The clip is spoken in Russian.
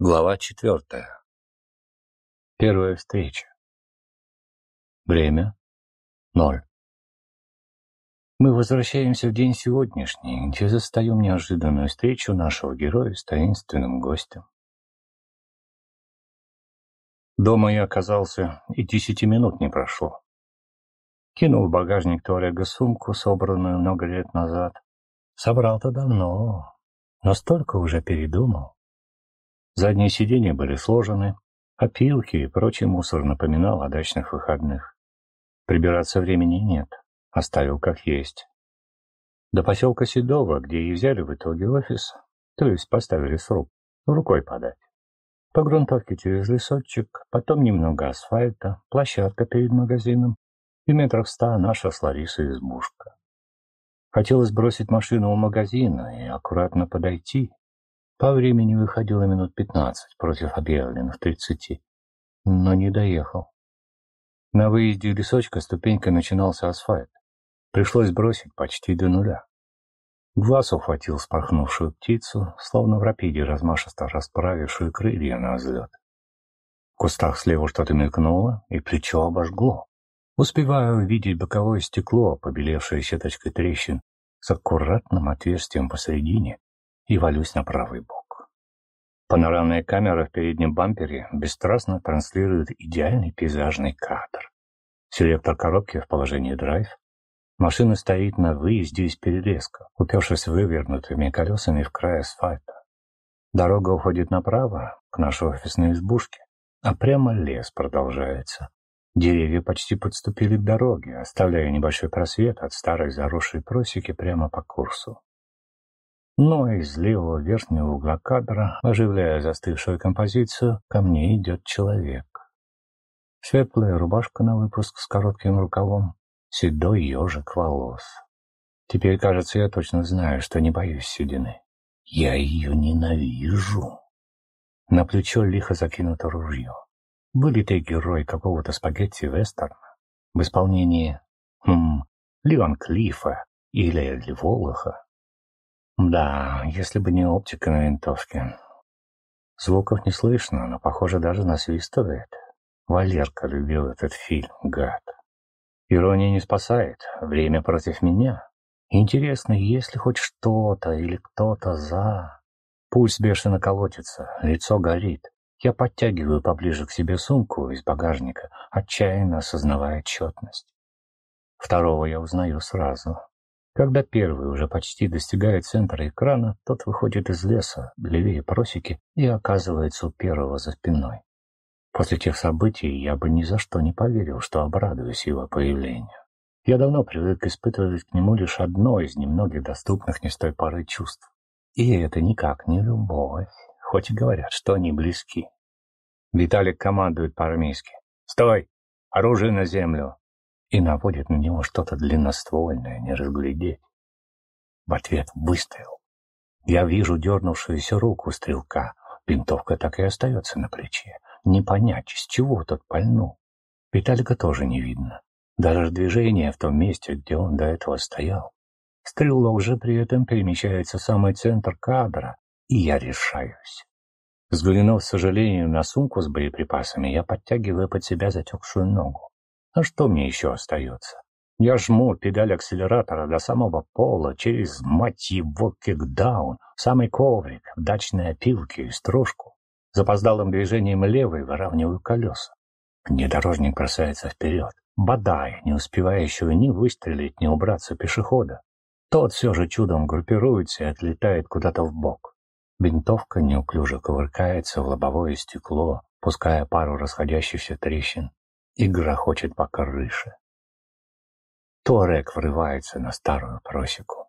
Глава четвертая. Первая встреча. Время — ноль. Мы возвращаемся в день сегодняшний, где застаем неожиданную встречу нашего героя с таинственным гостем. Дома я оказался, и десяти минут не прошло. Кинул в багажник туалега сумку, собранную много лет назад. Собрал-то давно, но столько уже передумал. Задние сиденья были сложены, опилки и прочий мусор напоминал о дачных выходных. Прибираться времени нет, оставил как есть. До поселка Седова, где и взяли в итоге офис, то есть поставили сруб, рукой подать. По грунтовке через лесочек, потом немного асфальта, площадка перед магазином и метрах ста наша с Ларисой избушка. Хотелось бросить машину у магазина и аккуратно подойти, по времени выходило минут пятнадцать против объявленных тридцати, но не доехал. На выезде лесочка ступенькой начинался асфальт. Пришлось бросить почти до нуля. Глаз ухватил спорхнувшую птицу, словно в рапиде размашисто расправившую крылья на взлет. В кустах слева что-то мелькнуло, и плечо обожгло. Успеваю увидеть боковое стекло, побелевшее сеточкой трещин, с аккуратным отверстием посередине, и валюсь на правый бок. Панорамная камера в переднем бампере бесстрастно транслирует идеальный пейзажный кадр. Селектор коробки в положении драйв. Машина стоит на выезде из перелеска, упершись вывернутыми колесами в край асфальта. Дорога уходит направо, к нашей офисной избушке, а прямо лес продолжается. Деревья почти подступили к дороге, оставляя небольшой просвет от старой заросшей просеки прямо по курсу. Но из левого верхнего угла кадра, оживляя застывшую композицию, ко мне идет человек. Светлая рубашка на выпуск с коротким рукавом, седой ежик волос. Теперь, кажется, я точно знаю, что не боюсь седины. Я ее ненавижу. На плечо лихо закинуто ружье. Вылитый герой какого-то спагетти-вестерна в исполнении хм, Леон Клифа или Элли Волоха да, если бы не оптика на винтовке. Звуков не слышно, но, похоже, даже насвистывает. Валерка любил этот фильм, гад. Ирония не спасает, время против меня. Интересно, есть ли хоть что-то или кто-то за... Пульс бешено колотится, лицо горит. Я подтягиваю поближе к себе сумку из багажника, отчаянно осознавая отчетность. Второго я узнаю сразу. Когда первый уже почти достигает центра экрана, тот выходит из леса, левее просеки, и оказывается у первого за спиной. После тех событий я бы ни за что не поверил, что обрадуюсь его появлению. Я давно привык испытывать к нему лишь одно из немногих доступных не с той поры чувств. И это никак не любовь, хоть и говорят, что они близки. Виталик командует по-армейски. «Стой! Оружие на землю! И наводит на него что-то длинноствольное, не разглядеть. В ответ выстрел. Я вижу дернувшуюся руку стрелка. Винтовка так и остается на плече. Не понять, с чего тот пальнул. Виталика тоже не видно. Даже движение в том месте, где он до этого стоял. Стрелок же при этом перемещается в самый центр кадра, и я решаюсь. Взглянув с сожалением на сумку с боеприпасами, я подтягиваю под себя затекшую ногу. А что мне еще остается? Я жму педаль акселератора до самого пола через, мать его, кикдаун, самый коврик, в дачной опилке и стружку. Запоздалым движением левой выравниваю колеса. Внедорожник бросается вперед, бодая, не успевая еще ни выстрелить, ни убраться пешехода. Тот все же чудом группируется и отлетает куда-то в бок. Винтовка неуклюже кувыркается в лобовое стекло, пуская пару расходящихся трещин и грохочет по крыше. Туарек врывается на старую просеку.